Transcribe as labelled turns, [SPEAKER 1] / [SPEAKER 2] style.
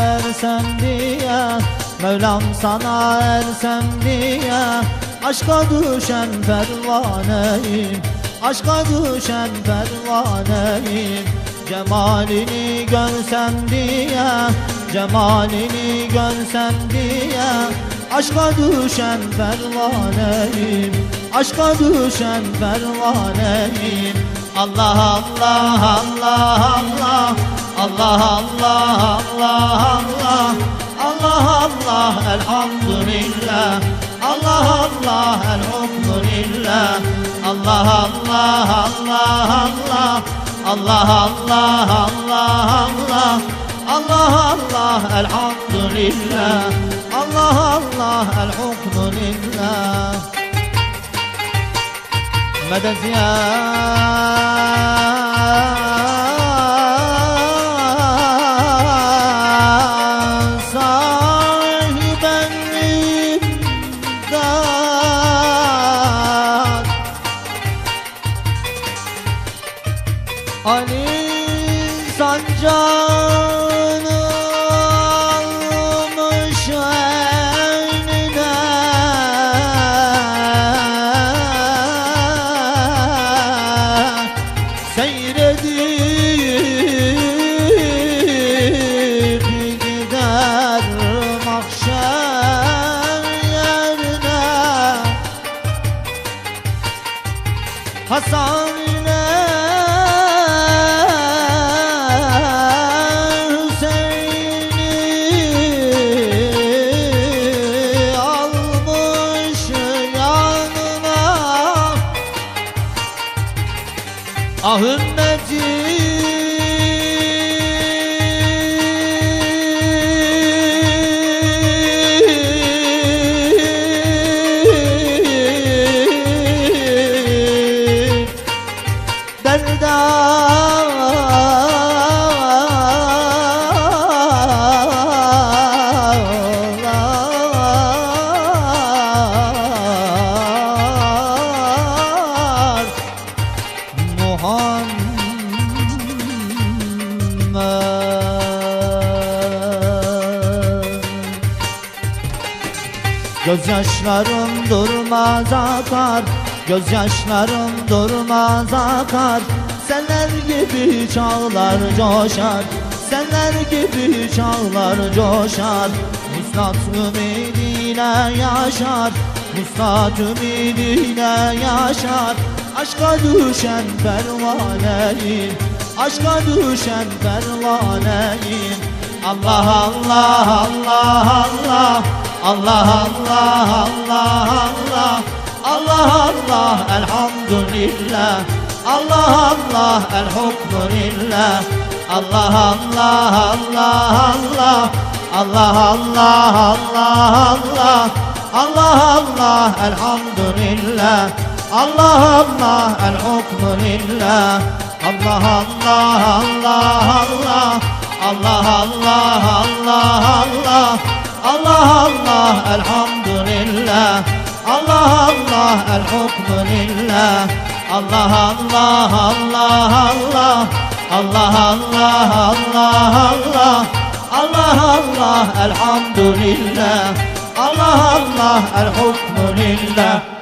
[SPEAKER 1] ersem diye Mevlam sana ersem diye Aşka düşen pervaneyim Aşka düşen pervaneyim. Cemalini görsem diye Cemalini görsem diye Aşka düşen pervaneyim Aşka düşen pervaneyim. Allah Allah Allah Allah Allah Allah Allah Allah Allah Allah elhamdülillah Allah Allah elhamdülillah Allah Allah Allah Allah Allah Allah Allah Allah Allah Allah elhamdülillah Allah Allah elhamdülillah Medet Ali sancağını almış eline Seyredip gider mahşer yerine. Hasan Ahın necim Gözyaşlarım durmaz akar Gözyaşlarım durmaz akar. Seller gibi çağlar coşar Seller gibi çağlar coşar. Muslat ümidiyle yaşar Muslat ümidiyle yaşar. Aşka düşen pervaneyim Aşka düşen pervaneyim Allah Allah Allah Allah Allah Allah Allah Allah Allah Allah elhamdülillah Allah Allah el hukmu lillah Allah Allah Allah Allah Allah Allah Allah Allah Allah Allah elhamdülillah Allah Allah el hukmu lillah Allah Allah Allah Allah Allah Allah Allah Allah Allah Allah elhamdülillah. Allah Allah el hukmu lillah Allah Allah Allah Allah. Allah Allah Allah Allah. Allah Allah elhamdülillah. Allah Allah el hukmu lillah